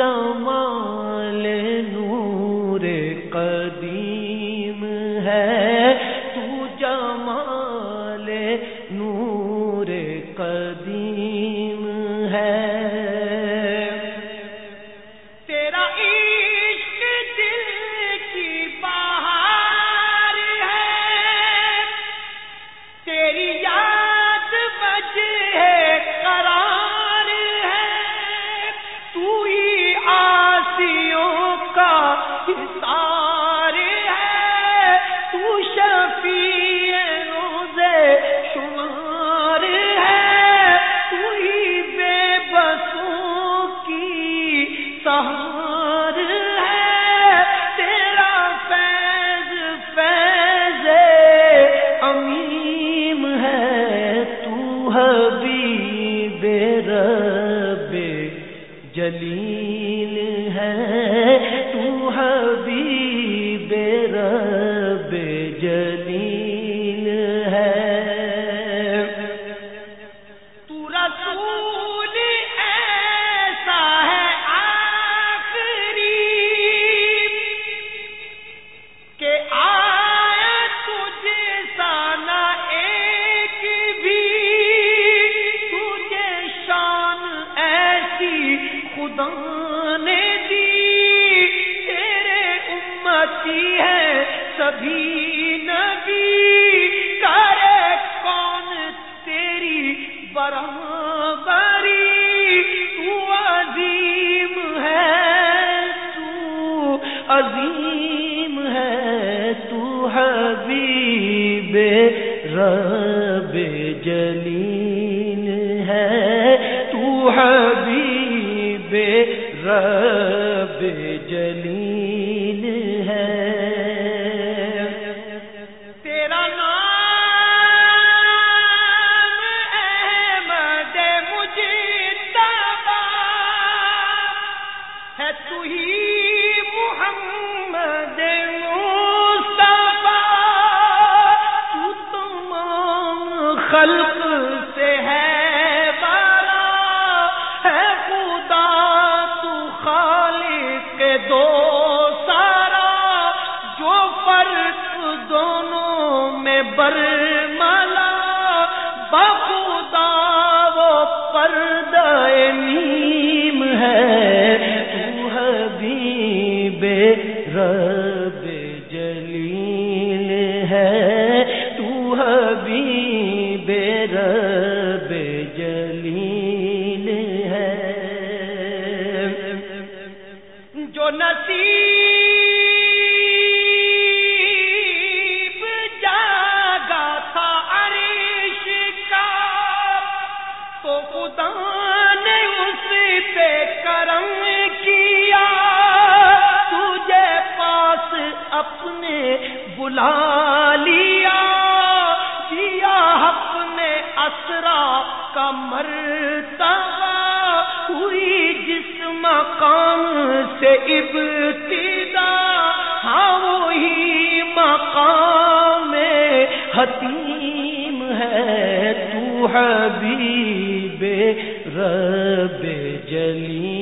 جمع سہار ہے تیرا فیض فیض امیم ہے۔ تو حبیب رب جلیل ہے تو حبیب کبھی نبی کرے کون تیری برابری؟ تو عظیم ہے، تو عظیم ہے، تو حبیب رب جلیل ہے، تو حبیب رب جلیل دونوں میں برملا ہے۔ رب جلیل ہے تو حبیب اپنے بلا لیا۔ ہوئی جس مقام سے ابتدا۔ ہاں وہی مقام میں حتیم ہے تو حبیب۔ بے رب جلی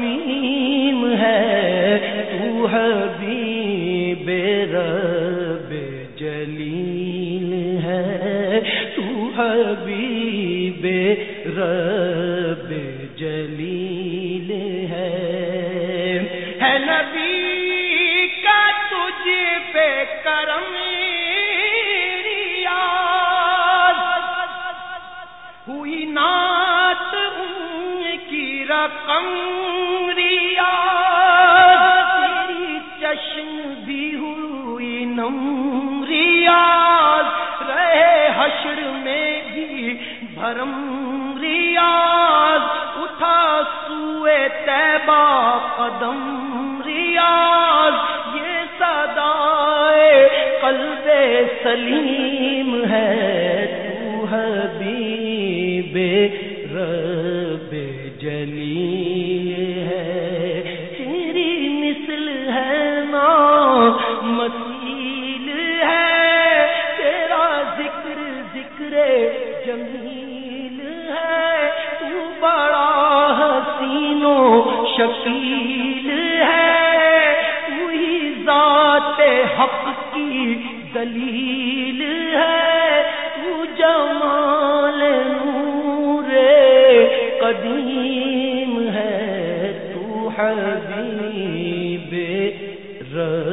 سمیم ہے، تو حبیب رب جلیل ہے، تو حبیب رب جلیل ہے۔ ہے نبی کا تجھ پہ کرم ہوئی نات ان کی رقم کرم ریاض اٹھا سوئے تیبا قدم ریاض۔ یہ سدائے قلب سلیم شکیل ہے، وہی ذات حق کی دلیل ہے۔ وہ جمال نور قدیم ہے، تو حبیب رب